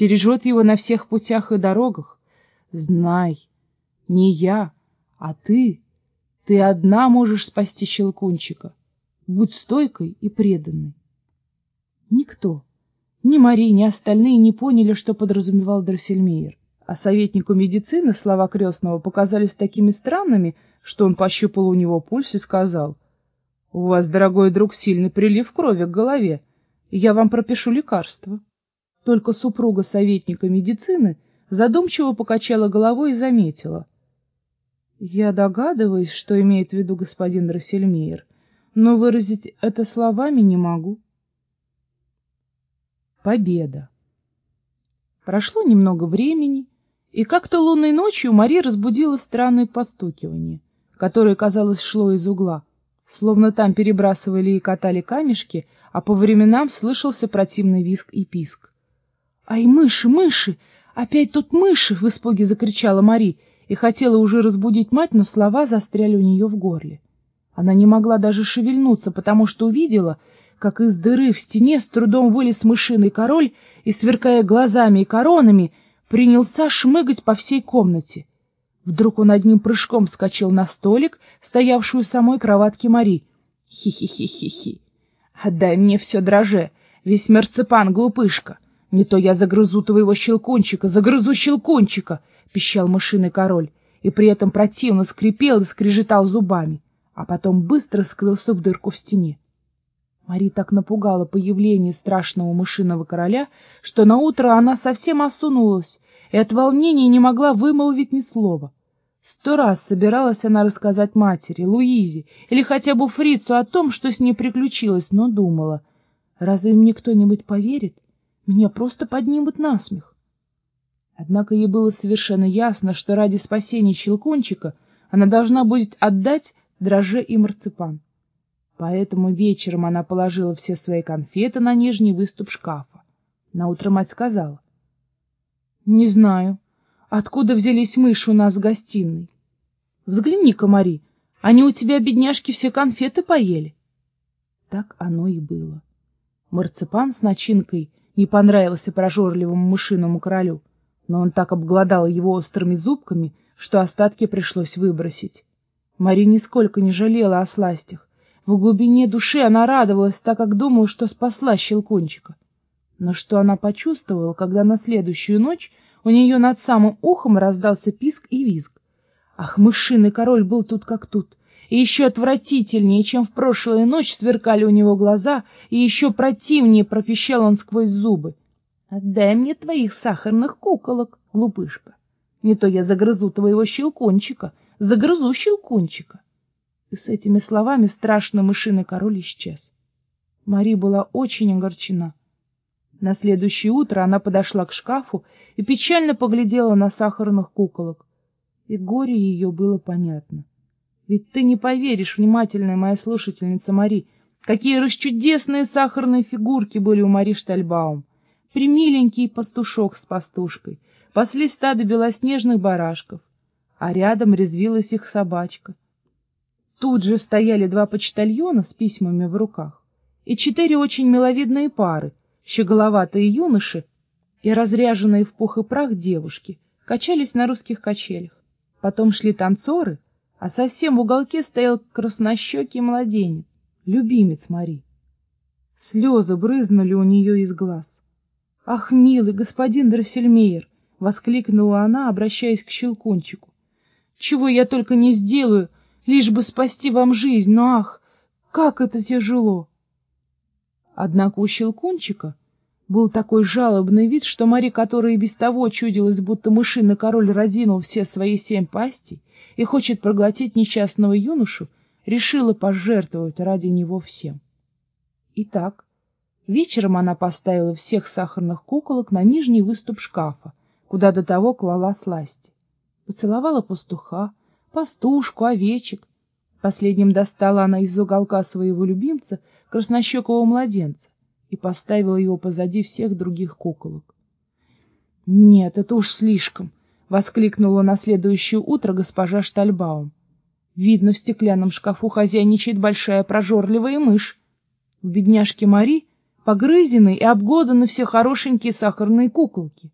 стережет его на всех путях и дорогах. Знай, не я, а ты, ты одна можешь спасти Щелкунчика. Будь стойкой и преданной. Никто, ни Мари, ни остальные не поняли, что подразумевал Дроссельмейер. А советнику медицины слова крестного показались такими странными, что он пощупал у него пульс и сказал, «У вас, дорогой друг, сильный прилив крови к голове. Я вам пропишу лекарство». Только супруга советника медицины задумчиво покачала головой и заметила. «Я догадываюсь, что имеет в виду господин Дроссельмейер, но выразить это словами не могу». Победа. Прошло немного времени, и как-то лунной ночью Мари разбудила странное постукивание, которое, казалось, шло из угла, словно там перебрасывали и катали камешки, а по временам слышался противный визг и писк. «Ай, мыши, мыши! Опять тут мыши!» — в испуге закричала Мари и хотела уже разбудить мать, но слова застряли у нее в горле. Она не могла даже шевельнуться, потому что увидела — как из дыры в стене с трудом вылез мышиный король и, сверкая глазами и коронами, принялся шмыгать по всей комнате. Вдруг он одним прыжком вскочил на столик, стоявшую самой кроватки Мари. «Хи-хи-хи-хи-хи! Отдай мне все дроже, весь мерцепан, глупышка! Не то я загрызу твоего щелкунчика, загрызу щелкунчика!» — пищал мышиный король, и при этом противно скрипел и скрежетал зубами, а потом быстро скрылся в дырку в стене. Мари так напугала появление страшного мышиного короля, что наутро она совсем осунулась и от волнения не могла вымолвить ни слова. Сто раз собиралась она рассказать матери, Луизе или хотя бы фрицу о том, что с ней приключилось, но думала, разве мне кто-нибудь поверит? Меня просто поднимут на смех. Однако ей было совершенно ясно, что ради спасения Щелкунчика она должна будет отдать дроже и марципан. Поэтому вечером она положила все свои конфеты на нижний выступ шкафа. Наутро мать сказала. — Не знаю, откуда взялись мыши у нас в гостиной. Взгляни-ка, Мари, они у тебя, бедняжки, все конфеты поели. Так оно и было. Марципан с начинкой не понравился прожорливому мышиному королю, но он так обглодал его острыми зубками, что остатки пришлось выбросить. Мари нисколько не жалела о сластях, в глубине души она радовалась, так как думала, что спасла Щелкунчика. Но что она почувствовала, когда на следующую ночь у нее над самым ухом раздался писк и визг? Ах, мышиный король был тут как тут, и еще отвратительнее, чем в прошлую ночь сверкали у него глаза, и еще противнее пропищал он сквозь зубы. «Отдай мне твоих сахарных куколок, глупышка, не то я загрызу твоего щелкунчика, загрызу щелкунчика». И с этими словами страшный мышиный король исчез. Мари была очень огорчена. На следующее утро она подошла к шкафу и печально поглядела на сахарных куколок. И горе ее было понятно. Ведь ты не поверишь, внимательная моя слушательница Мари, какие расчудесные сахарные фигурки были у Мари Штальбаум. Примиленький пастушок с пастушкой, пасли стадо белоснежных барашков, а рядом резвилась их собачка. Тут же стояли два почтальона с письмами в руках и четыре очень миловидные пары, щеголоватые юноши и разряженные в пух и прах девушки, качались на русских качелях. Потом шли танцоры, а совсем в уголке стоял краснощекий младенец, любимец Мари. Слезы брызнули у нее из глаз. — Ах, милый господин Дроссельмейер! — воскликнула она, обращаясь к Щелкунчику. — Чего я только не сделаю, — лишь бы спасти вам жизнь, но ах, как это тяжело! Однако у Щелкунчика был такой жалобный вид, что Мари, которая и без того чудилась, будто мышиный король разинул все свои семь пастей и хочет проглотить несчастного юношу, решила пожертвовать ради него всем. Итак, вечером она поставила всех сахарных куколок на нижний выступ шкафа, куда до того клала сласти. Поцеловала пастуха, пастушку, овечек. Последним достала она из уголка своего любимца краснощекого младенца и поставила его позади всех других куколок. — Нет, это уж слишком! — воскликнула на следующее утро госпожа Штальбаум. — Видно, в стеклянном шкафу хозяйничает большая прожорливая мышь. У бедняжки Мари Погрызены и обглоданы все хорошенькие сахарные куколки.